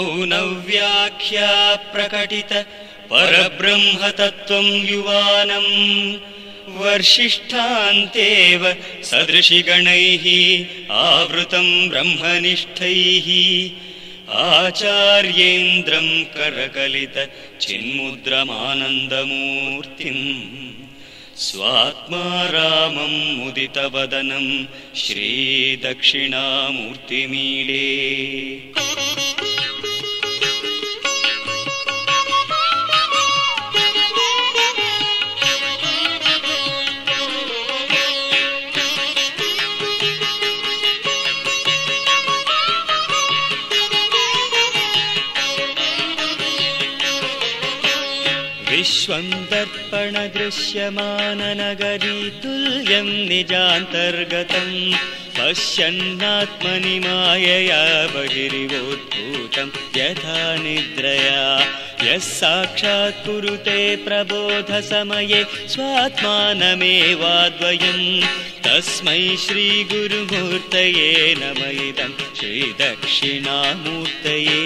मौनव्याख्या प्रकटित परब्रह्मतत्त्वम् युवानम् वर्षिष्ठान्तेव सदृशिगणैः आवृतम् ब्रह्मनिष्ठैः। आचार्येन्द्रम् करकलित चिन्मुद्रमानन्दमूर्तिम्। स्वात्मा रामम् मुदितवदनम् श्रीदक्षिणामूर्तिमीडे विश्वम् दर्पणदृश्यमाननगरी तुल्यम् निजान्तर्गतम् पश्यन्नात्मनि मायया बहिरिवोद्भूतम् यथा निद्रया। यः साक्षात् कुरुते प्रबोधसमये स्वात्मानमेवाद्वयम् तस्मै श्रीगुरुमूर्तये नम इदम् श्रीदक्षिणामूर्तये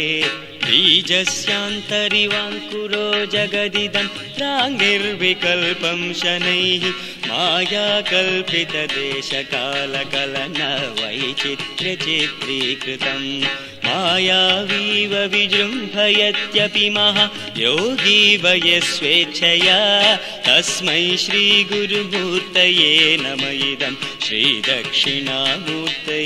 बीजस्यान्तरिवाङ्कुरो जगदिदम् प्राङ्गिर्विकल्पम् शनैः मायाकल्पितदेशकालकलन वैचित्र्यचित्रीकृतम् मायावीव विजृम्भयत्यपि महा योगी वयस्वेच्छया तस्मै श्रीगुरुमूर्तये नम इदम् श्रीदक्षिणामूर्तये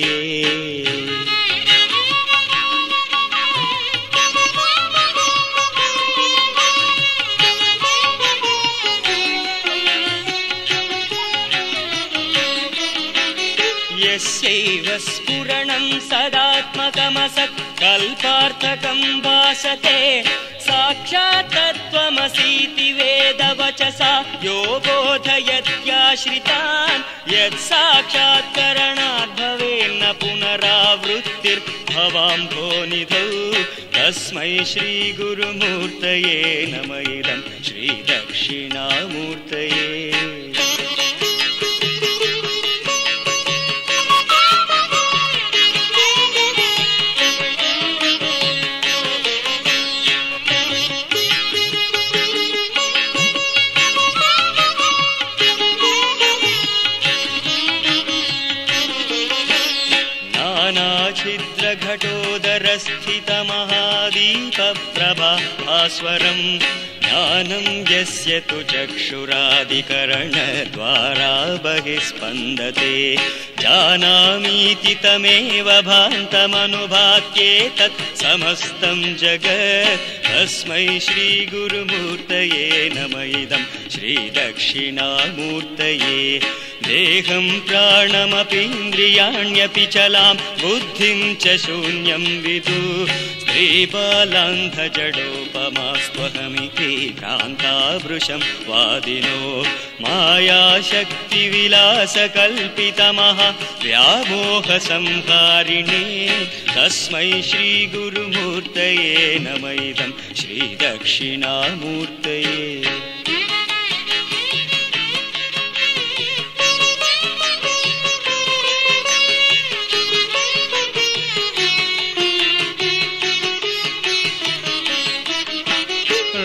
यस्यैव स्फुरणम् सदात्मकमसत् कल्पार्थकम् भासते। साक्षात् तत्त्वमसीति वेदवचसा। यो बोधयत्याश्रितान् यत् भवेन्न पुनरावृत्तिर्भवाम्भो निधौ तस्मै श्रीगुरुमूर्तये नम। इदम् श्रीदक्षिणामूर्तये नानाच्छिद्रघटोदरस्थितमहादीपप्रभा भास्वरम् ज्ञानम् यस्य तु चक्षुरादिकरणद्वारा बहिः स्पन्दते जानामीति तमेव भान्तमनुभात्येतत् समस्तम् जगत्। तस्मै श्रीगुरुमूर्तये नम इदम् श्रीदक्षिणामूर्तये। देहम् प्राणमपीन्द्रियाण्यपि चलाम् बुद्धिम् च शून्यम् विदु स्त्रीबालान्धजडोपमास्त्वहमिति भ्रान्तावृशम् वादिनो मायाशक्तिविलासकल्पितमः व्यामोहसंहारिणे। तस्मै श्रीगुरुमूर्तये नम इदम् श्रीदक्षिणामूर्तये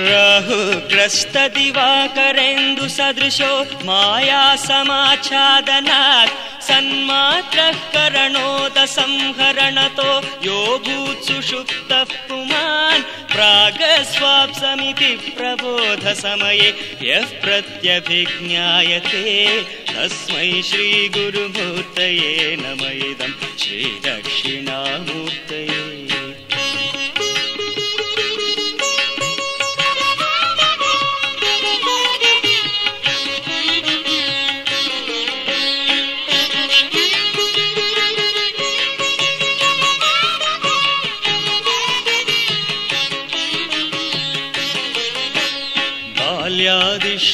राहुग्रस्तदिवाकरेन्दु सदृशो माया समाच्छादनात् सन्मात्रः करणोदसंहरणतो यो भूत्सुषुप्तः पुमान् प्रागस्वाप्समिति प्रबोधसमये यः प्रत्यभिज्ञायते तस्मै श्रीगुरुमूर्तये नम इदम् श्रीदक्षिणामूर्तये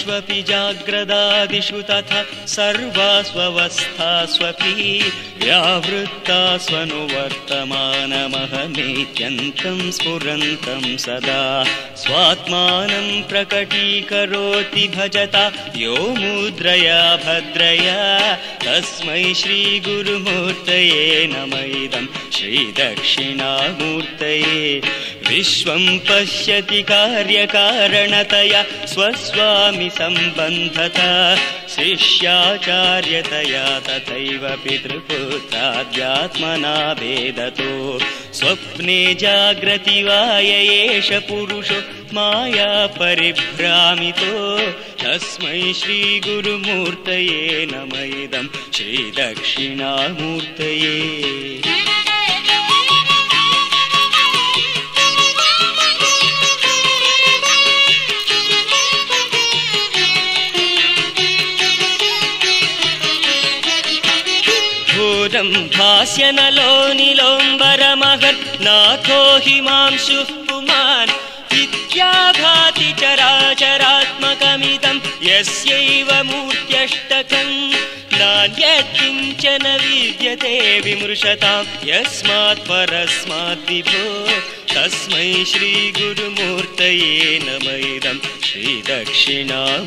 बाल्यादिष्वपि जाग्रदादिषु तथा सर्वास्वस्थास्वपि व्यावृत्तास्वनुवर्तमानमहमेत्यन्तम् स्फुरन्तम् सदा स्वात्मानम् प्रकटीकरोति भजता यो मुद्रया भद्रया तस्मै श्रीगुरुमूर्तये नम इदम् श्रीदक्षिणामूर्तये विश्वं पश्यति कार्यकारणतया स्वस्वामि सम्बन्धता शिष्याचार्यतया तथैव पितृपुत्राद्यात्मना भेदतो। स्वप्ने जाग्रति वा य एष पुरुषो माया परिभ्रामितो। तस्मै श्रीगुरुमूर्तये नम इदं श्रीदक्षिणामूर्तये घोरं भास्यनलो निलोम्बरमहर्नाथो हिमांशुः पुमान् इत्याभाति चराचरात्मकमिदं यस्यैव मूर्त्यष्टकम् नान्यत्किञ्चन विद्यते विमृशतां यस्मात् परस्माद्विभो तस्मै श्रीगुरुमूर्तये नम इदं श्रीदक्षिणामूर्तये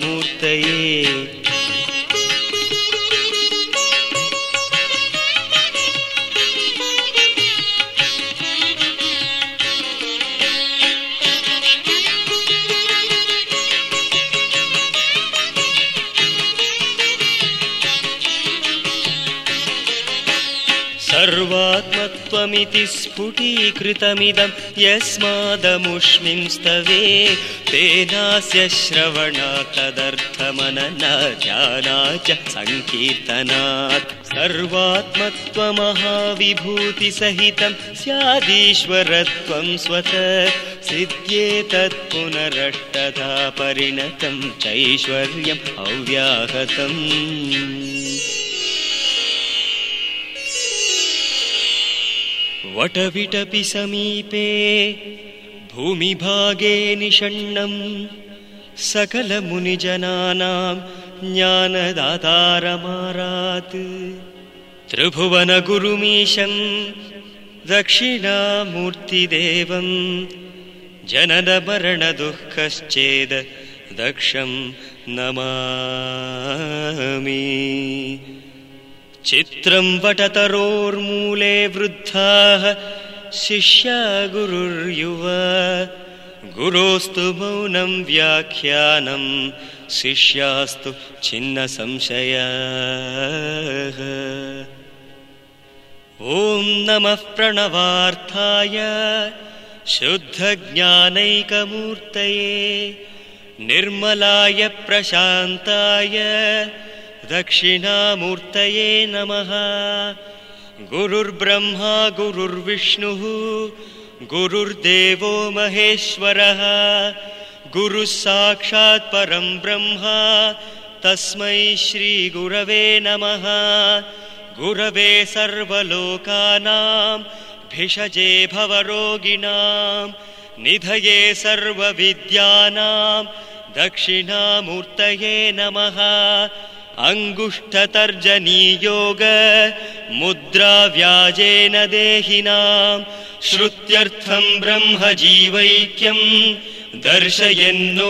सर्वात्मत्वमिति स्फुटीकृतमिदं यस्मादमुष्मिं स्तवे तेनास्य श्रवणात् तदर्थमनना ध्याना च सङ्कीर्तनात्। सर्वात्मत्वमहाविभूतिसहितं स्यादीश्वरत्वं स्वत सिद्ध्येतत् पुनरष्टधा परिणतं चैश्वर्यम् अव्याहतम् वटविटपि समीपे भूमिभागे निषण्णं सकलमुनिजनानां ज्ञानदातारमारात्। त्रिभुवनगुरुमीशं दक्षिणामूर्तिदेवं जननमरणदुःखश्चेद दक्षं नमामि चित्रं वटतरोर्मूले वृद्धाः शिष्या गुरुर्युव। गुरोस्तु मौनं व्याख्यानं शिष्यास्तु छिन्नसंशयः। ॐ नमः प्रणवार्थाय शुद्धज्ञानैकमूर्तये निर्मलाय प्रशान्ताय दक्षिणामूर्तये नमः। गुरुर्ब्रह्मा गुरुर्विष्णुः गुरुर्देवो महेश्वरः। गुरुः साक्षात् परं ब्रह्मा तस्मै श्रीगुरवे नमः। गुरवे सर्वलोकानां भिषजे भवरोगिणां निधये सर्वविद्यानां दक्षिणामूर्तये नमः अङ्गुष्ठतर्जनीयोग मुद्राव्याजेन देहिनां श्रुत्यर्थं ब्रह्मजीवैक्यं दर्शयन्नोवताच्छिवः